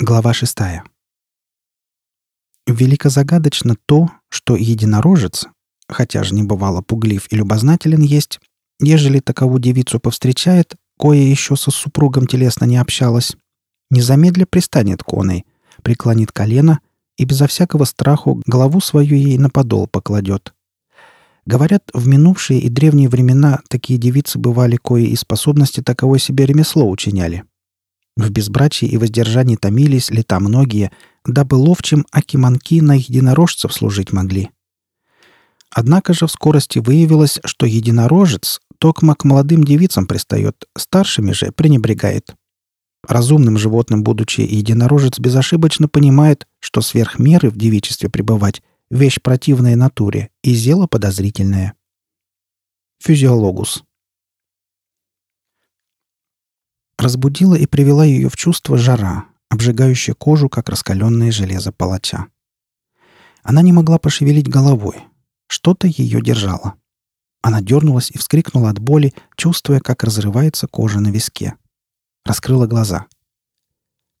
Глава шестая. Великозагадочно то, что единорожец, хотя же не бывало пуглив и любознателен есть, ежели такову девицу повстречает, кое еще со супругом телесно не общалась, незамедля пристанет коной, преклонит колено и безо всякого страху голову свою ей на подол покладет. Говорят, в минувшие и древние времена такие девицы бывали кое и способности таковой себе ремесло учиняли. В безбрачии и воздержании томились лета многие, дабы ловчим акиманки на единорожцев служить могли. Однако же в скорости выявилось, что единорожец токмо к молодым девицам пристает, старшими же пренебрегает. Разумным животным будучи, единорожец безошибочно понимает, что сверх меры в девичестве пребывать — вещь противная натуре и зело подозрительное. Физиологус. Разбудила и привела ее в чувство жара, обжигающая кожу, как раскаленное железо палача. Она не могла пошевелить головой. Что-то ее держало. Она дернулась и вскрикнула от боли, чувствуя, как разрывается кожа на виске. Раскрыла глаза.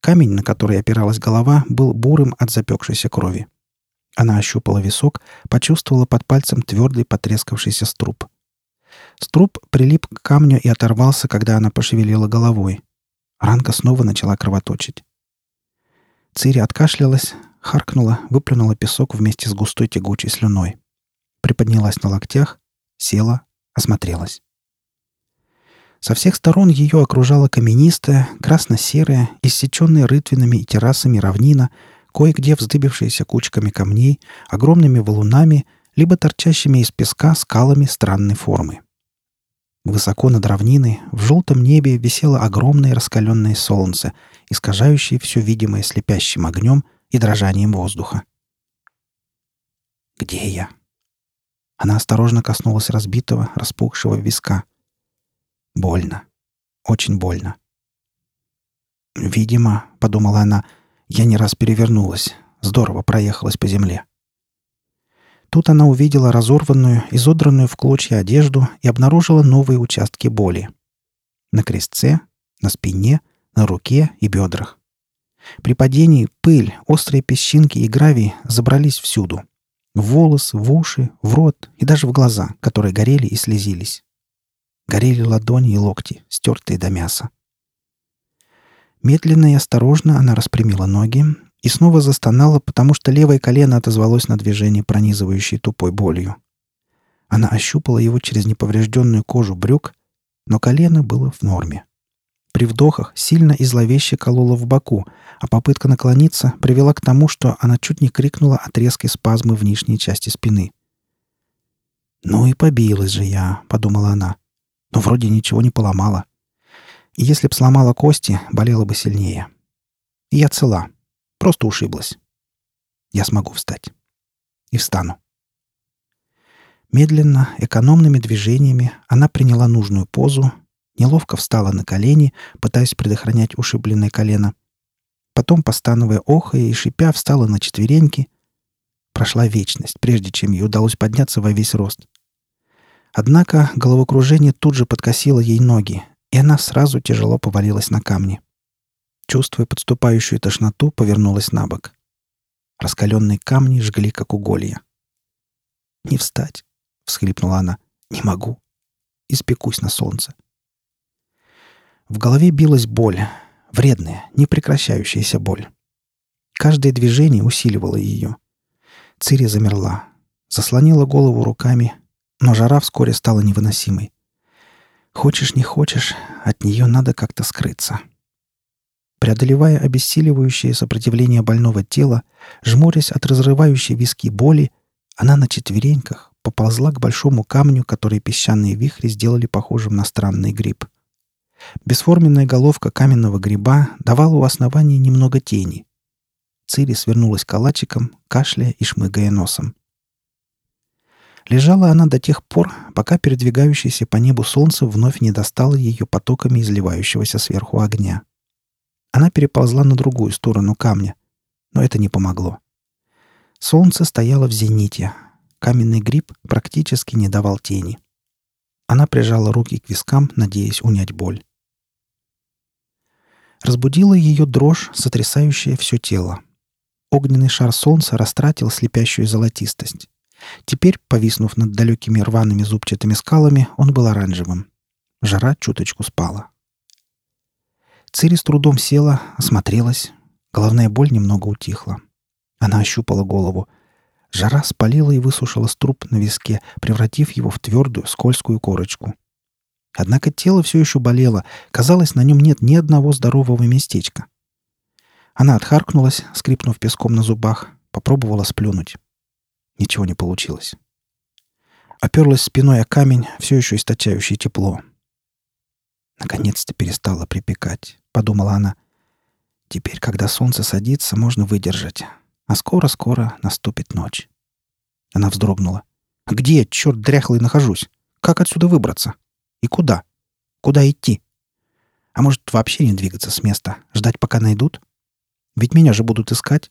Камень, на который опиралась голова, был бурым от запекшейся крови. Она ощупала висок, почувствовала под пальцем твердый потрескавшийся струп. Струп прилип к камню и оторвался, когда она пошевелила головой. Ранка снова начала кровоточить. Цири откашлялась, харкнула, выплюнула песок вместе с густой тягучей слюной. Приподнялась на локтях, села, осмотрелась. Со всех сторон ее окружала каменистая, красно-серая, иссеченная рытвинами и террасами равнина, кое-где вздыбившаяся кучками камней, огромными валунами, либо торчащими из песка скалами странной формы. Высоко над равниной в желтом небе висело огромное раскаленное солнце, искажающее все видимое слепящим огнем и дрожанием воздуха. «Где я?» Она осторожно коснулась разбитого, распухшего виска. Больно. Очень больно. «Видимо, — подумала она, — я не раз перевернулась, здорово проехалась по земле. Тут она увидела разорванную, изодранную в клочья одежду и обнаружила новые участки боли. На крестце, на спине, на руке и бедрах. При падении пыль, острые песчинки и гравий забрались всюду. В волос, в уши, в рот и даже в глаза, которые горели и слезились. Горели ладони и локти, стертые до мяса. Медленно и осторожно она распрямила ноги, и снова застонала, потому что левое колено отозвалось на движение, пронизывающее тупой болью. Она ощупала его через неповрежденную кожу брюк, но колено было в норме. При вдохах сильно и зловеще кололо в боку, а попытка наклониться привела к тому, что она чуть не крикнула от резкой спазмы в нижней части спины. «Ну и побилась же я», — подумала она. «Но вроде ничего не поломала. И если б сломала кости, болела бы сильнее. И я цела. Просто ушиблась. Я смогу встать. И встану. Медленно, экономными движениями она приняла нужную позу, неловко встала на колени, пытаясь предохранять ушибленное колено. Потом, постановая охая и шипя, встала на четвереньки. Прошла вечность, прежде чем ей удалось подняться во весь рост. Однако головокружение тут же подкосило ей ноги, и она сразу тяжело повалилась на камни. Чувствуя подступающую тошноту, повернулась на бок. Раскаленные камни жгли, как уголья. «Не встать!» — всхлипнула она. «Не могу. Испекусь на солнце». В голове билась боль. Вредная, непрекращающаяся боль. Каждое движение усиливало ее. Цири замерла. Заслонила голову руками, но жара вскоре стала невыносимой. Хочешь, не хочешь, от нее надо как-то скрыться. Преодолевая обессиливающее сопротивление больного тела, жмурясь от разрывающей виски боли, она на четвереньках поползла к большому камню, который песчаные вихри сделали похожим на странный гриб. Бесформенная головка каменного гриба давала у основания немного тени. Цири свернулась калачиком, кашляя и шмыгая носом. Лежала она до тех пор, пока передвигающееся по небу солнце вновь не достало ее потоками изливающегося сверху огня. Она переползла на другую сторону камня, но это не помогло. Солнце стояло в зените. Каменный гриб практически не давал тени. Она прижала руки к вискам, надеясь унять боль. Разбудила ее дрожь, сотрясающая все тело. Огненный шар солнца растратил слепящую золотистость. Теперь, повиснув над далекими рваными зубчатыми скалами, он был оранжевым. Жара чуточку спала. Цири с трудом села, осмотрелась. Головная боль немного утихла. Она ощупала голову. Жара спалила и высушила струп на виске, превратив его в твердую, скользкую корочку. Однако тело все еще болело. Казалось, на нем нет ни одного здорового местечка. Она отхаркнулась, скрипнув песком на зубах, попробовала сплюнуть. Ничего не получилось. Оперлась спиной о камень, все еще источающий тепло. Наконец-то перестала припекать, подумала она. Теперь, когда солнце садится, можно выдержать. А скоро-скоро наступит ночь. Она вздрогнула. «Где, черт дряхлый, нахожусь? Как отсюда выбраться? И куда? Куда идти? А может, вообще не двигаться с места, ждать, пока найдут? Ведь меня же будут искать.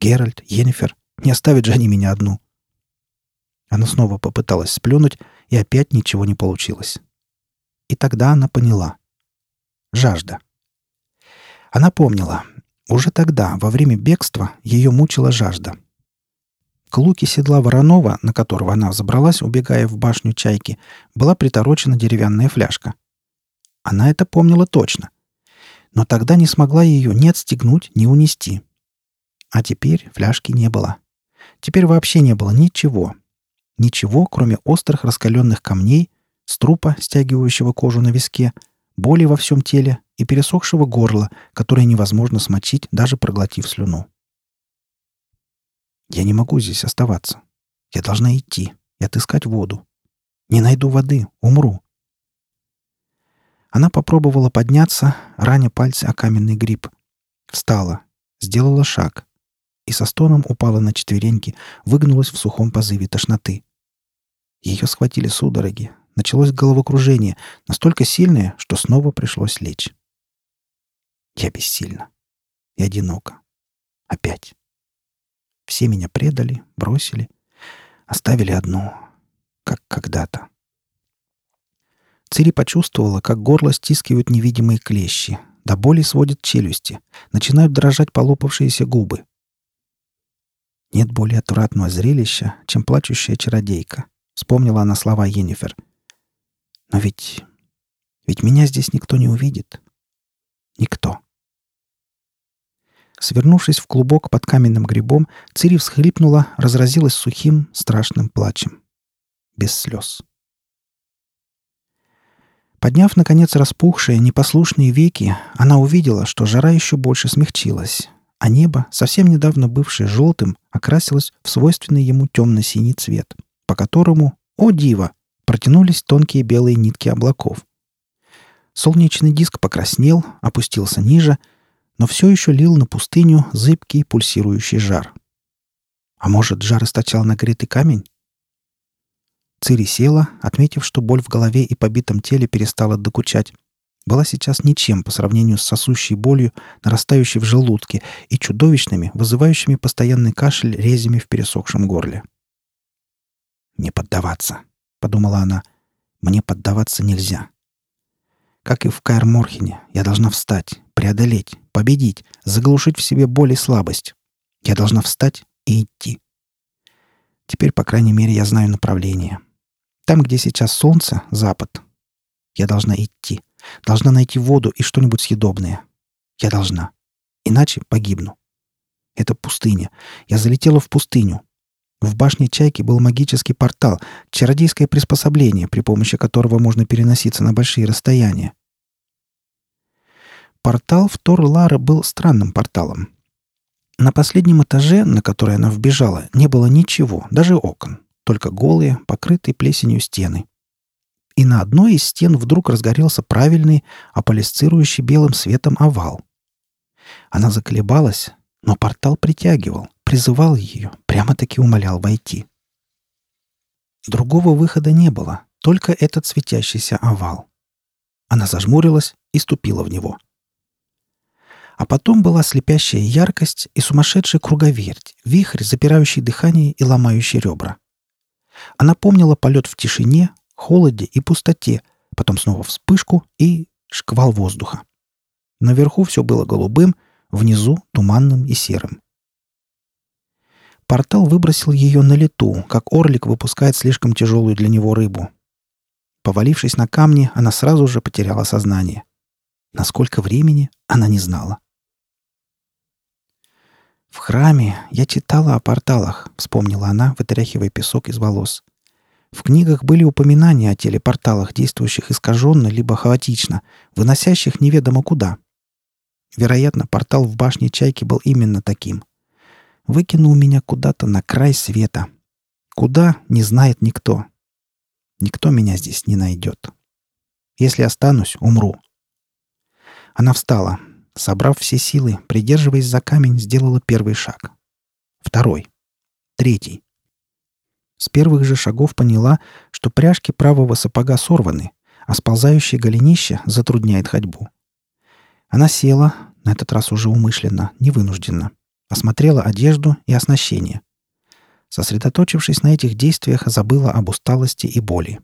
Геральт, Йеннифер. Не оставят же они меня одну». Она снова попыталась сплюнуть, и опять ничего не получилось. И тогда она поняла. Жажда. Она помнила. Уже тогда, во время бегства, ее мучила жажда. К луке седла Воронова, на которого она забралась, убегая в башню чайки, была приторочена деревянная фляжка. Она это помнила точно. Но тогда не смогла ее ни отстегнуть, ни унести. А теперь фляжки не было. Теперь вообще не было ничего. Ничего, кроме острых раскаленных камней, струпа, стягивающего кожу на виске, боли во всем теле и пересохшего горла, которое невозможно смочить, даже проглотив слюну. Я не могу здесь оставаться. Я должна идти и отыскать воду. Не найду воды, умру. Она попробовала подняться, раня пальцы о каменный гриб. Встала, сделала шаг и со стоном упала на четвереньки, выгнулась в сухом позыве тошноты. Ее схватили судороги, началось головокружение, настолько сильное, что снова пришлось лечь. Я бессильна. И одинока. Опять. Все меня предали, бросили, оставили одну, как когда-то. Цири почувствовала, как горло стискивают невидимые клещи, до боли сводят челюсти, начинают дрожать полопавшиеся губы. Нет более отвратного зрелища, чем плачущая чародейка, вспомнила она слова Йеннифер — но ведь... Ведь меня здесь никто не увидит. Никто. Свернувшись в клубок под каменным грибом, Цири всхлипнула, разразилась сухим, страшным плачем. Без слез. Подняв, наконец, распухшие, непослушные веки, она увидела, что жара еще больше смягчилась, а небо, совсем недавно бывшее желтым, окрасилось в свойственный ему темно-синий цвет, по которому, о диво, протянулись тонкие белые нитки облаков. Солнечный диск покраснел, опустился ниже, но все еще лил на пустыню зыбкий пульсирующий жар. А может, жар источал нагретый камень? Цири села, отметив, что боль в голове и побитом теле перестала докучать. Была сейчас ничем по сравнению с сосущей болью, нарастающей в желудке, и чудовищными, вызывающими постоянный кашель резями в пересохшем горле. Не поддаваться. — подумала она. «Мне поддаваться нельзя. Как и в Каэр-Морхене, я должна встать, преодолеть, победить, заглушить в себе боль и слабость. Я должна встать и идти. Теперь, по крайней мере, я знаю направление. Там, где сейчас солнце, запад. Я должна идти. Должна найти воду и что-нибудь съедобное. Я должна. Иначе погибну. Это пустыня. Я залетела в пустыню. В башне Чайки был магический портал, чародейское приспособление, при помощи которого можно переноситься на большие расстояния. Портал в Тор-Лара был странным порталом. На последнем этаже, на который она вбежала, не было ничего, даже окон, только голые, покрытые плесенью стены. И на одной из стен вдруг разгорелся правильный, аполисцирующий белым светом овал. Она заколебалась, но портал притягивал, призывал ее, прямо-таки умолял войти. Другого выхода не было, только этот светящийся овал. Она зажмурилась и ступила в него. А потом была слепящая яркость и сумасшедшая круговерть, вихрь, запирающий дыхание и ломающий ребра. Она помнила полет в тишине, холоде и пустоте, потом снова вспышку и шквал воздуха. Наверху все было голубым, внизу — туманным и серым. Портал выбросил ее на лету, как орлик выпускает слишком тяжелую для него рыбу. Повалившись на камни, она сразу же потеряла сознание. Насколько времени, она не знала. «В храме я читала о порталах», — вспомнила она, вытряхивая песок из волос. В книгах были упоминания о телепорталах, действующих искаженно либо хаотично, выносящих неведомо куда. Вероятно, портал в башне Чайки был именно таким. Выкинул меня куда-то на край света. Куда, не знает никто. Никто меня здесь не найдет. Если останусь, умру. Она встала, Собрав все силы, придерживаясь за камень, сделала первый шаг. Второй. Третий. С первых же шагов поняла, что пряжки правого сапога сорваны, а сползающее голенище затрудняет ходьбу. Она села, на этот раз уже умышленно, невынужденно, осмотрела одежду и оснащение. Сосредоточившись на этих действиях, забыла об усталости и боли.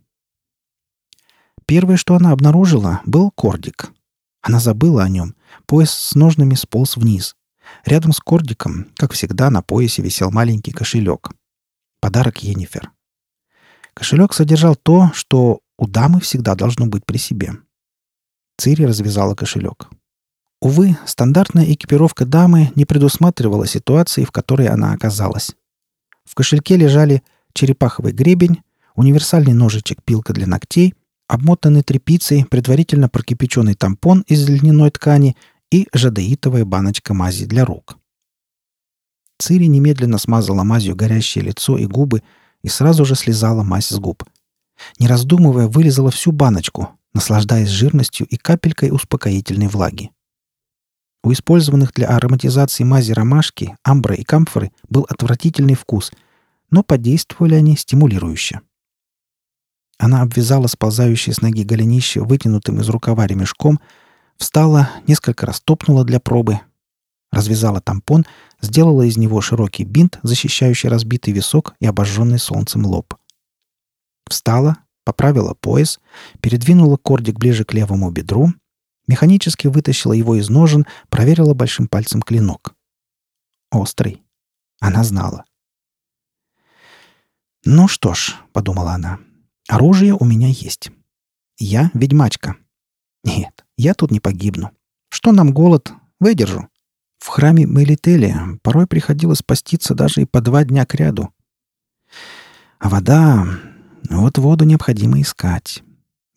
Первое, что она обнаружила, был кордик. Она забыла о нем Пояс с ножными сполз вниз. Рядом с кордиком, как всегда, на поясе висел маленький кошелек. Подарок Енифер. Кошелек содержал то, что у дамы всегда должно быть при себе. Цири развязала кошелек. Увы, стандартная экипировка дамы не предусматривала ситуации, в которой она оказалась. В кошельке лежали черепаховый гребень, универсальный ножичек-пилка для ногтей — обмотанный тряпицей, предварительно прокипяченный тампон из льняной ткани и жадеитовая баночка мази для рук. Цири немедленно смазала мазью горящее лицо и губы и сразу же слезала мазь с губ. Не раздумывая, вылезала всю баночку, наслаждаясь жирностью и капелькой успокоительной влаги. У использованных для ароматизации мази ромашки, амбра и камфоры был отвратительный вкус, но подействовали они стимулирующе. Она обвязала сползающее с ноги голенище вытянутым из рукава ремешком, встала, несколько раз топнула для пробы, развязала тампон, сделала из него широкий бинт, защищающий разбитый висок и обожженный солнцем лоб. Встала, поправила пояс, передвинула кордик ближе к левому бедру, механически вытащила его из ножен, проверила большим пальцем клинок. Острый. Она знала. «Ну что ж», — подумала она, Оружие у меня есть. Я ведьмачка. Нет, я тут не погибну. Что нам голод? Выдержу. В храме Мелители порой приходилось поститься даже и по два дня к ряду. А вода... Вот воду необходимо искать.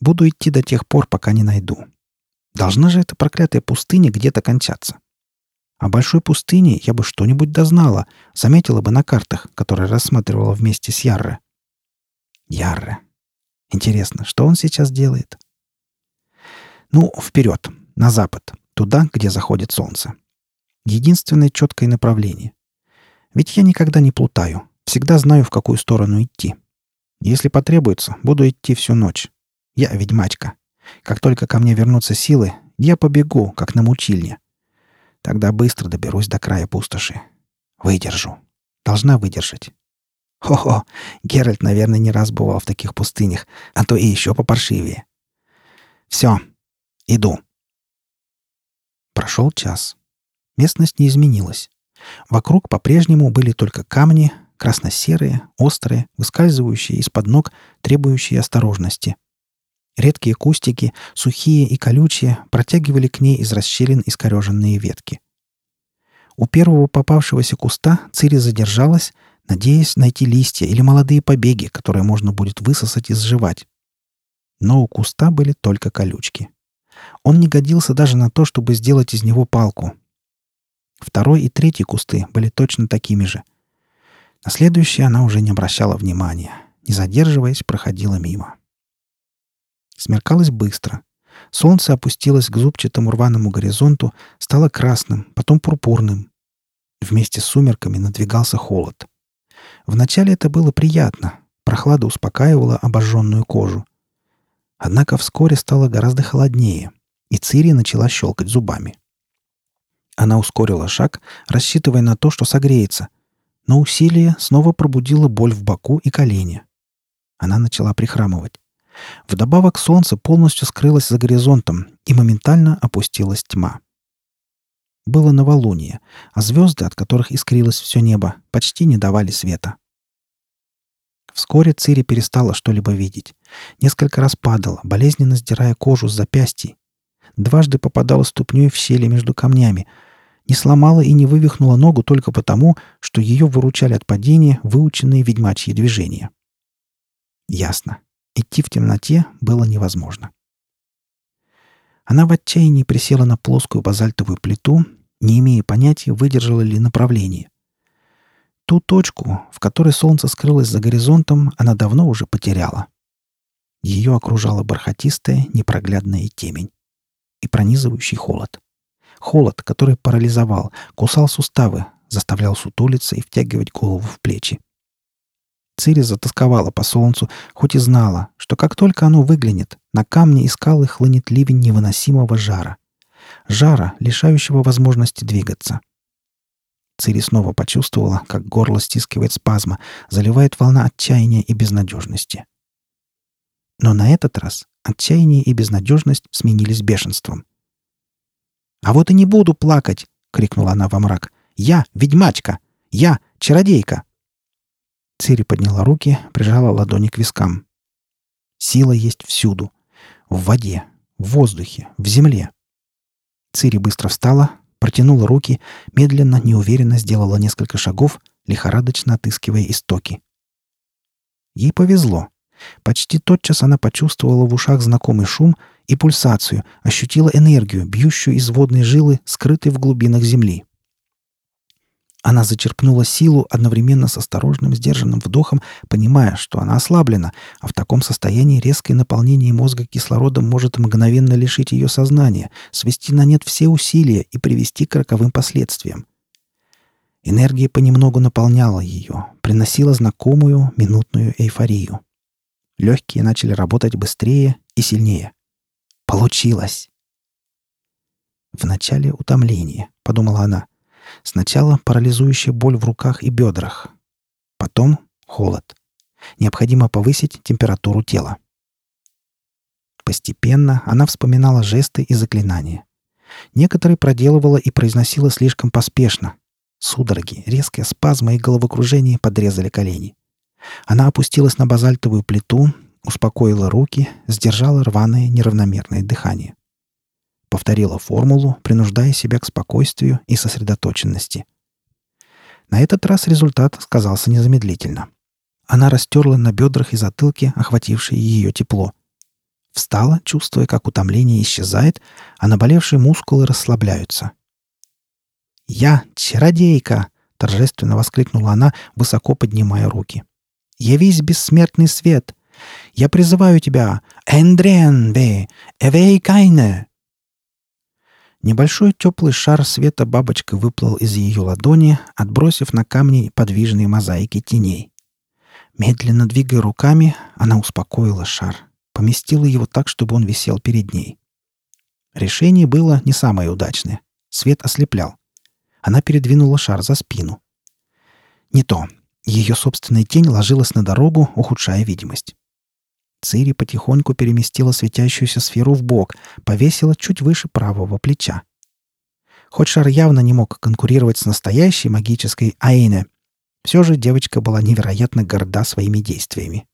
Буду идти до тех пор, пока не найду. Должна же эта проклятая пустыня где-то кончаться. О большой пустыне я бы что-нибудь дознала, заметила бы на картах, которые рассматривала вместе с Ярре. Ярре. Интересно, что он сейчас делает? Ну, вперед, на запад, туда, где заходит солнце. Единственное четкое направление. Ведь я никогда не плутаю, всегда знаю, в какую сторону идти. Если потребуется, буду идти всю ночь. Я ведьмачка. Как только ко мне вернутся силы, я побегу, как на мучильне. Тогда быстро доберусь до края пустоши. Выдержу. Должна выдержать. Хо-хо, Геральт, наверное, не раз бывал в таких пустынях, а то и еще попаршивее. Все, иду. Прошел час. Местность не изменилась. Вокруг по-прежнему были только камни, красно-серые, острые, выскальзывающие из-под ног, требующие осторожности. Редкие кустики, сухие и колючие, протягивали к ней из расщелин искореженные ветки. У первого попавшегося куста Цири задержалась, надеясь найти листья или молодые побеги, которые можно будет высосать и сживать. Но у куста были только колючки. Он не годился даже на то, чтобы сделать из него палку. Второй и третий кусты были точно такими же. На следующие она уже не обращала внимания. Не задерживаясь, проходила мимо. Смеркалось быстро. Солнце опустилось к зубчатому рваному горизонту, стало красным, потом пурпурным. Вместе с сумерками надвигался холод. Вначале это было приятно. Прохлада успокаивала обожженную кожу. Однако вскоре стало гораздо холоднее, и Цири начала щелкать зубами. Она ускорила шаг, рассчитывая на то, что согреется, но усилие снова пробудило боль в боку и колене. Она начала прихрамывать. Вдобавок солнце полностью скрылось за горизонтом, и моментально опустилась тьма. Было новолуние, а звезды, от которых искрилось все небо, почти не давали света. Вскоре Цири перестала что-либо видеть. Несколько раз падала, болезненно сдирая кожу с запястьей. Дважды попадала ступней в щели между камнями. Не сломала и не вывихнула ногу только потому, что ее выручали от падения выученные ведьмачьи движения. Ясно. Идти в темноте было невозможно. Она в отчаянии присела на плоскую базальтовую плиту, не имея понятия, выдержала ли направление. Ту точку, в которой солнце скрылось за горизонтом, она давно уже потеряла. Ее окружала бархатистая, непроглядная темень и пронизывающий холод. Холод, который парализовал, кусал суставы, заставлял сутулиться и втягивать голову в плечи. Цири затасковала по солнцу, хоть и знала, что как только оно выглянет, на камни и скалы хлынет ливень невыносимого жара. Жара, лишающего возможности двигаться. Цири снова почувствовала, как горло стискивает спазма, заливает волна отчаяния и безнадежности. Но на этот раз отчаяние и безнадежность сменились бешенством. «А вот и не буду плакать!» — крикнула она во мрак. «Я — ведьмачка! Я — чародейка!» Цири подняла руки, прижала ладони к вискам. Сила есть всюду. В воде, в воздухе, в земле. Цири быстро встала, протянула руки, медленно, неуверенно сделала несколько шагов, лихорадочно отыскивая истоки. Ей повезло. Почти тотчас она почувствовала в ушах знакомый шум и пульсацию, ощутила энергию, бьющую из водной жилы, скрытой в глубинах земли. Она зачерпнула силу одновременно с осторожным, сдержанным вдохом, понимая, что она ослаблена, а в таком состоянии резкое наполнение мозга кислородом может мгновенно лишить ее сознания, свести на нет все усилия и привести к роковым последствиям. Энергия понемногу наполняла ее, приносила знакомую минутную эйфорию. Легкие начали работать быстрее и сильнее. Получилось! Вначале утомление, подумала она. Сначала парализующая боль в руках и бедрах. Потом холод. Необходимо повысить температуру тела. Постепенно она вспоминала жесты и заклинания. Некоторые проделывала и произносила слишком поспешно. Судороги, резкие спазмы и головокружение подрезали колени. Она опустилась на базальтовую плиту, успокоила руки, сдержала рваное неравномерное дыхание повторила формулу, принуждая себя к спокойствию и сосредоточенности. На этот раз результат сказался незамедлительно. Она растерла на бедрах и затылке охватившее ее тепло. Встала, чувствуя, как утомление исчезает, а наболевшие мускулы расслабляются. «Я — чародейка!» — торжественно воскликнула она, высоко поднимая руки. «Явись бессмертный свет! Я призываю тебя! Эндрен ве! Эвей кайне!» Небольшой теплый шар света бабочка выплыл из ее ладони, отбросив на камни подвижные мозаики теней. Медленно двигая руками, она успокоила шар, поместила его так, чтобы он висел перед ней. Решение было не самое удачное. Свет ослеплял. Она передвинула шар за спину. Не то. Ее собственная тень ложилась на дорогу, ухудшая видимость. Цири потихоньку переместила светящуюся сферу в бок, повесила чуть выше правого плеча. Хоть шар явно не мог конкурировать с настоящей магической Аине, все же девочка была невероятно горда своими действиями.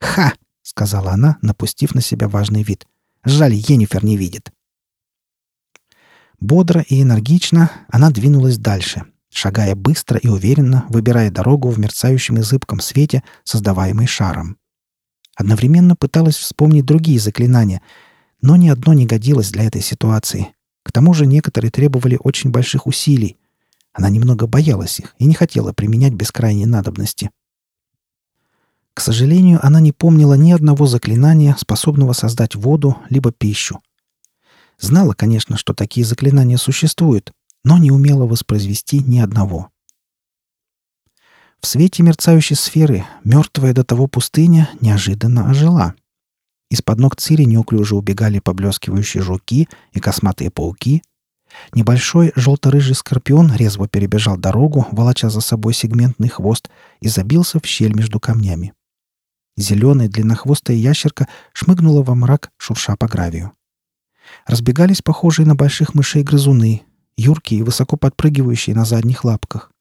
«Ха!» — сказала она, напустив на себя важный вид. «Жаль, Енифер не видит». Бодро и энергично она двинулась дальше, шагая быстро и уверенно, выбирая дорогу в мерцающем и зыбком свете, создаваемый шаром. Одновременно пыталась вспомнить другие заклинания, но ни одно не годилось для этой ситуации. К тому же некоторые требовали очень больших усилий. Она немного боялась их и не хотела применять без крайней надобности. К сожалению, она не помнила ни одного заклинания, способного создать воду либо пищу. Знала, конечно, что такие заклинания существуют, но не умела воспроизвести ни одного. В свете мерцающей сферы мертвая до того пустыня неожиданно ожила. Из-под ног Цири неуклюже убегали поблескивающие жуки и косматые пауки. Небольшой желто-рыжий скорпион резво перебежал дорогу, волоча за собой сегментный хвост, и забился в щель между камнями. Зеленая длиннохвостая ящерка шмыгнула во мрак, шурша по гравию. Разбегались похожие на больших мышей грызуны. юркие и высоко подпрыгивающие на задних лапках.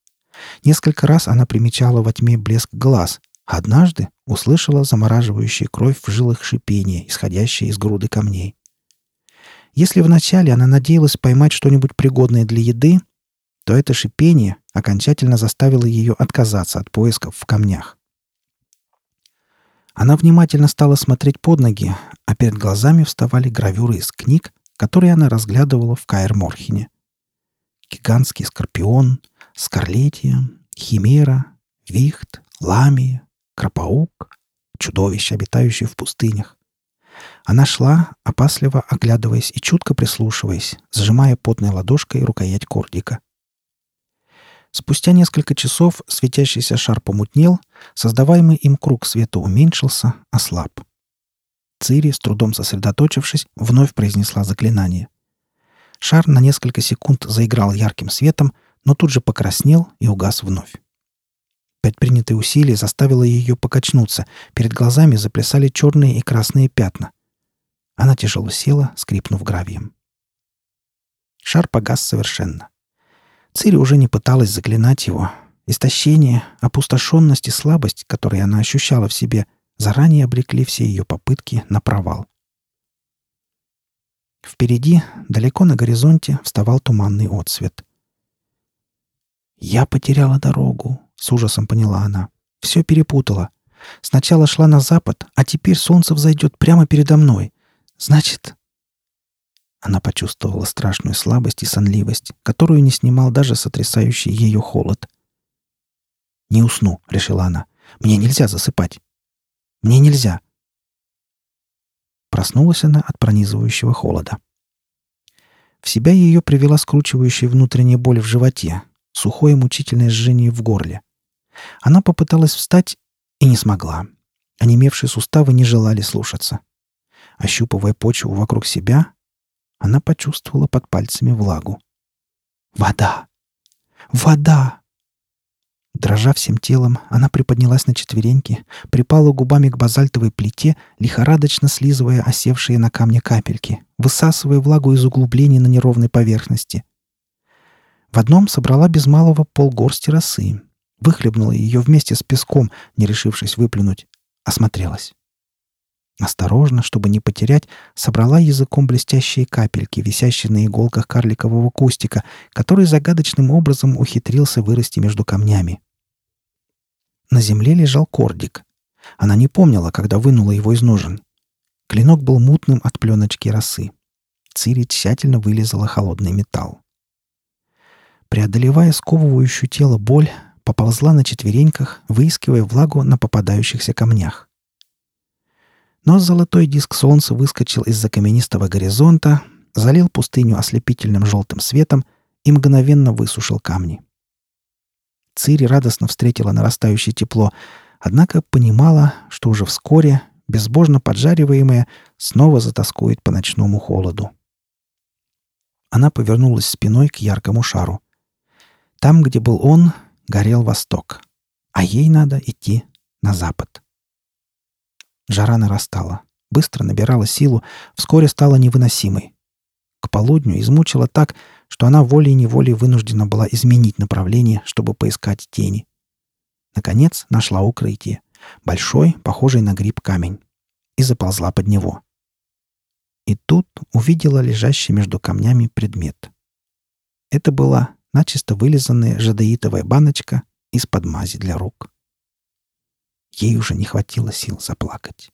Несколько раз она примечала во тьме блеск глаз, однажды услышала замораживающее кровь в жилах шипение, исходящее из груды камней. Если вначале она надеялась поймать что-нибудь пригодное для еды, то это шипение окончательно заставило ее отказаться от поисков в камнях. Она внимательно стала смотреть под ноги, а перед глазами вставали гравюры из книг, которые она разглядывала в Каэр-Морхене. Гигантский скорпион, скарлетия, химера, вихт, ламия, кропаук, чудовище, обитающее в пустынях. Она шла, опасливо оглядываясь и чутко прислушиваясь, сжимая потной ладошкой рукоять кордика. Спустя несколько часов светящийся шар помутнел, создаваемый им круг света уменьшился, ослаб. Цири, с трудом сосредоточившись, вновь произнесла заклинание. Шар на несколько секунд заиграл ярким светом, но тут же покраснел и угас вновь. Предпринятые усилия заставило ее покачнуться, перед глазами заплясали черные и красные пятна. Она тяжело села, скрипнув гравием. Шар погас совершенно. Цири уже не пыталась заклинать его. Истощение, опустошенность и слабость, которые она ощущала в себе, заранее обрекли все ее попытки на провал. Впереди, далеко на горизонте, вставал туманный отсвет. «Я потеряла дорогу», — с ужасом поняла она. «Все перепутала. Сначала шла на запад, а теперь солнце взойдет прямо передо мной. Значит, она почувствовала страшную слабость и сонливость, которую не снимал даже сотрясающий ее холод. «Не усну», — решила она. «Мне нельзя засыпать. Мне нельзя». Проснулась она от пронизывающего холода. В себя ее привела скручивающая внутренняя боль в животе, сухое мучительное жжение в горле. Она попыталась встать и не смогла. Онемевшие суставы не желали слушаться. Ощупывая почву вокруг себя, она почувствовала под пальцами влагу. «Вода! Вода!» Дрожа всем телом, она приподнялась на четвереньки, припала губами к базальтовой плите, лихорадочно слизывая осевшие на камне капельки, высасывая влагу из углублений на неровной поверхности. В одном собрала без малого полгорсти росы, выхлебнула ее вместе с песком, не решившись выплюнуть, осмотрелась. Осторожно, чтобы не потерять, собрала языком блестящие капельки, висящие на иголках карликового кустика, который загадочным образом ухитрился вырасти между камнями. На земле лежал кордик. Она не помнила, когда вынула его из ножен. Клинок был мутным от пленочки росы. Цири тщательно вылезала холодный металл. Преодолевая сковывающую тело боль, поползла на четвереньках, выискивая влагу на попадающихся камнях. Но золотой диск солнца выскочил из-за каменистого горизонта, залил пустыню ослепительным желтым светом и мгновенно высушил камни. Цири радостно встретила нарастающее тепло, однако понимала, что уже вскоре, безбожно поджариваемая, снова затаскует по ночному холоду. Она повернулась спиной к яркому шару. Там, где был он, горел восток, а ей надо идти на запад. Жара нарастала. Быстро набирала силу, вскоре стала невыносимой. К полудню измучила так, что она волей-неволей вынуждена была изменить направление, чтобы поискать тени. Наконец нашла укрытие. Большой, похожий на гриб камень. И заползла под него. И тут увидела лежащий между камнями предмет. Это была начисто вылизанная жадеитовая баночка из-под мази для рук. Ей уже не хватило сил заплакать.